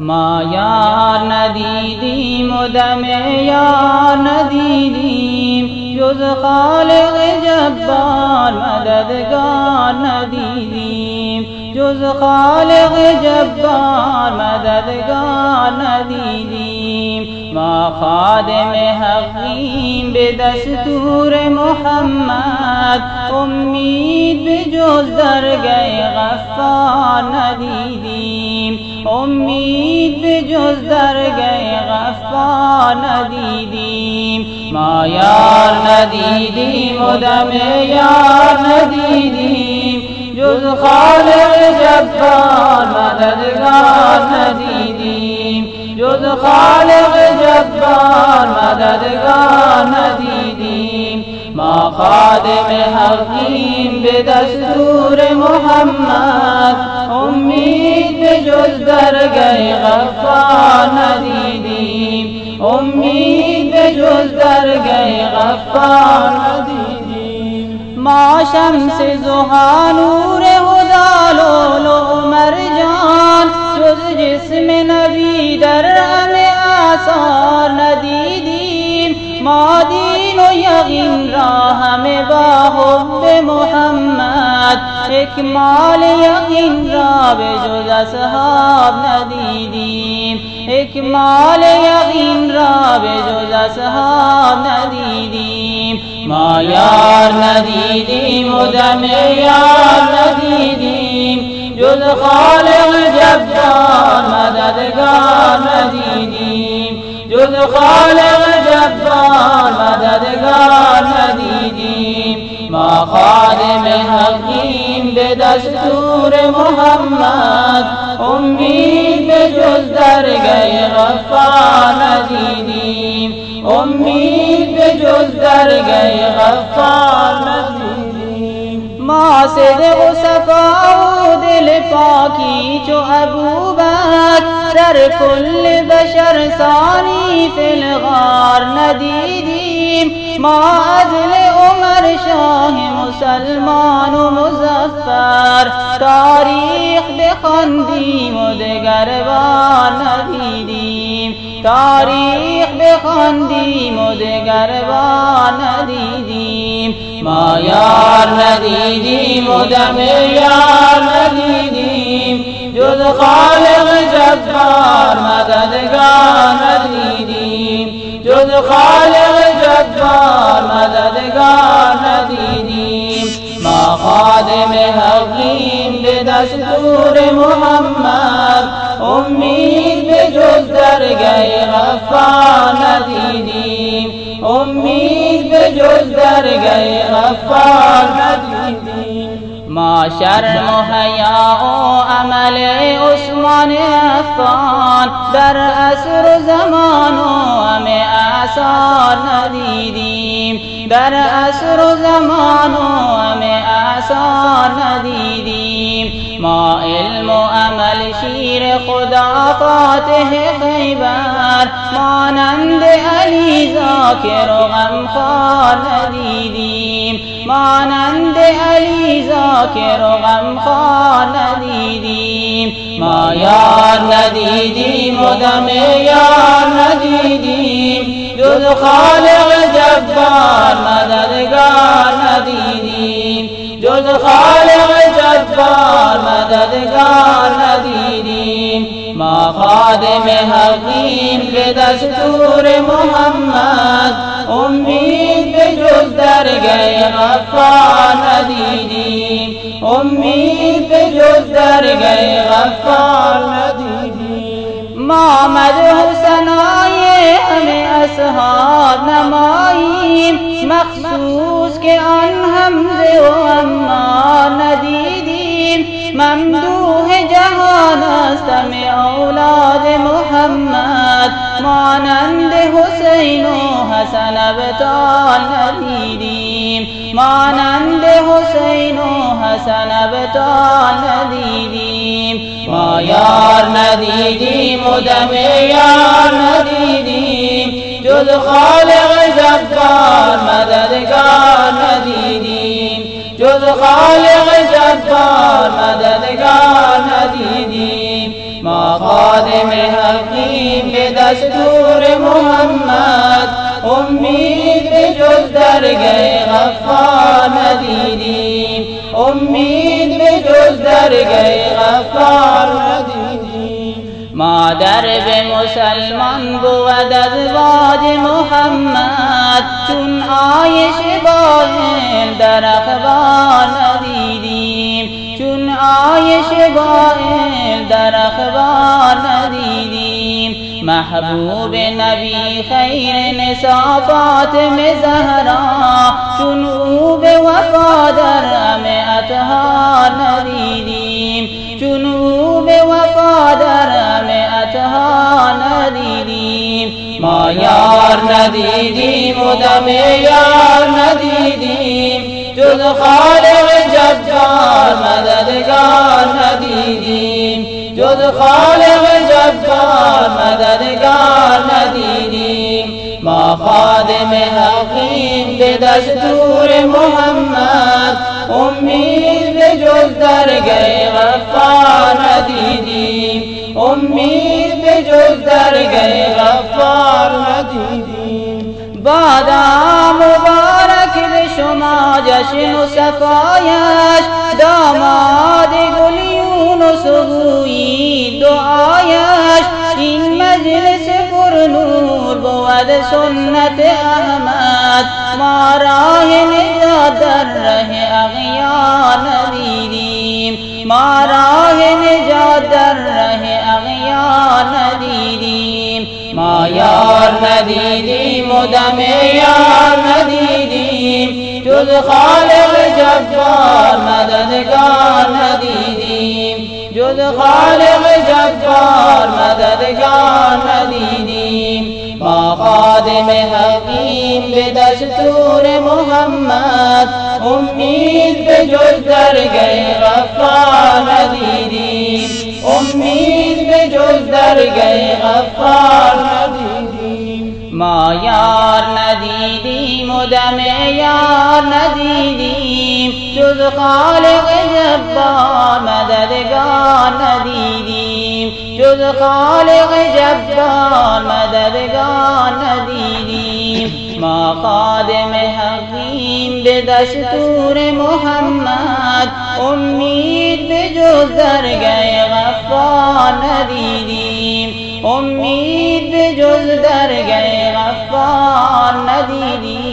ما یار ندیدیم و دم یار ندیدیم. جز خالق جبار مددگار ندیدیم. جز خالق جبار مددگار ندیدیم. ما خادم حقیم به دستور محمد. امید به جز درگه غفار ندیدیم. امید به جز درگه غفار ندیدیم. ما یار ندیدیم و دم یار ندیدیم. جز خالق جبار مددگار ندیدیم. جز خالق جبار مددگار ندیدیم. ما خادم حقیم به دستور محمد. امید سے در گئے غفا ندیدی۔ امید سے در گئے غفا ندیدی۔ ما شمس زہا نور خدا لولو عمر جان۔ جز جسم نبی در میں آثار ندیدی۔ ما دین و یقین را ہمیں باہو محمد اکمال یقین را به جز اصحاب ندیدیم. اکمال یقین را به جز اصحاب ندیدیم. ما یار ندیدیم و دم یار ندیدیم. جز خالق جبار مددگار ندیدیم. جز خالق جبار مددگار ندیدیم. ما خادم حقیم به دستور محمد امید به جز درگه غفار ندیدیم. امید به جز درگه غفار ندیدیم. ما صدق و صفا و دل پاکی چو ابوبکر در کل بشر ثانی فی الغار ندیدیم. ما عدل عمر شاه مسلمان و مزفر تاریخ بخواندیم و دگر بار ندیدیم. تاریخ بخواندیم و دگر بار ندیدیم. ما یار ندیدیم و دم یار ندیدیم. جز خالق جبار مددگار ندیدیم. جز خالق جبار مددگار ندیدیم. ما خادم حقیم به دستور محمد. امید به جز درگه غفار ندیدیم. امید به جز درگه غفار ندیدیم. معشر مہیا أو عمل اس عثمان عفان در عصر زمان و همه آثار ندیدیم. در عصر زمان و همه آثار ندیدیم. ما علم و عمل شیر خدا فاتح خیبر مانند علی ذاکر و غمخوار ندیدیم. مانند علی ذاکر و غمخوار ندیدیم. ما یار ندیدیم و دم یار ندیدیم. جز خالق جبار مددگار ندیدیم. جز خالق جبار مددگار ندیدیم. ما خادم حقیم به دستور محمد. امید به جز درگه غفار ندیدیم. امید به جز درگه غفار ندیدیم. ما مدح سنای همه اصحاب نماییم. مخصوص که آن همزه و اما ندیدیم. ممدوح جهان مانند حسین و حسن ابطال ندیدیم. مانند حسین و حسن ابطال ندیدیم. ما یار ندیدیم و دم یار ندیدیم. جز خالق جبار مددگار ندیدیم. جز خالق جبار مددگار ندیدیم. ما خادم حقیم دستور محمد امید به جز درگه غفار ندیدیم. امید به جز درگه غفار ندیدیم. مادر به مسلمان بود از واد محمد چون آیش باهل در اخبار ندیدیم. چون آیش باهل در اخبار محبوب نبی خیر نسا فاطم زهرا به وفا در ندیدیم. به وفا در ندیدیم. ما یار ندیدیم و دم یار ندیدیم. جز خالق جبار مددگار ندیدیم. جز خالق جبار مددگار ندیدیم ما خادم حقیم به دستور محمد، امید به جز درگه غفار ندیدیم امید به جز درگه غفار ندیدیم بادا مبارک به شما جشن و صفایش، داماد گلیون و سبوی نور بود سنت احمد ما راه نجات در ره اغیار ندیدیم ما راه نجات در ره اغیار ندیدیم ما یار ندیدیم و دم یار ندیدیم جز خالق جبار مددگار ندیدیم جز خالق جبار مددگار ندیدیم ما خادم حقیم به دستور محمد امید به جز درگه غفار ندیدیم. امید به جز درگه غفار ندیدیم. ما یار ندیدیم و دم یار ندیدیم. جز خالق جبار جز خالق جبار مددگار ندیدیم. ما خادم حقیم به دستور محمد. امید به جز درگه غفار ندیدیم. امید به جز درگه غفار ندیدیم.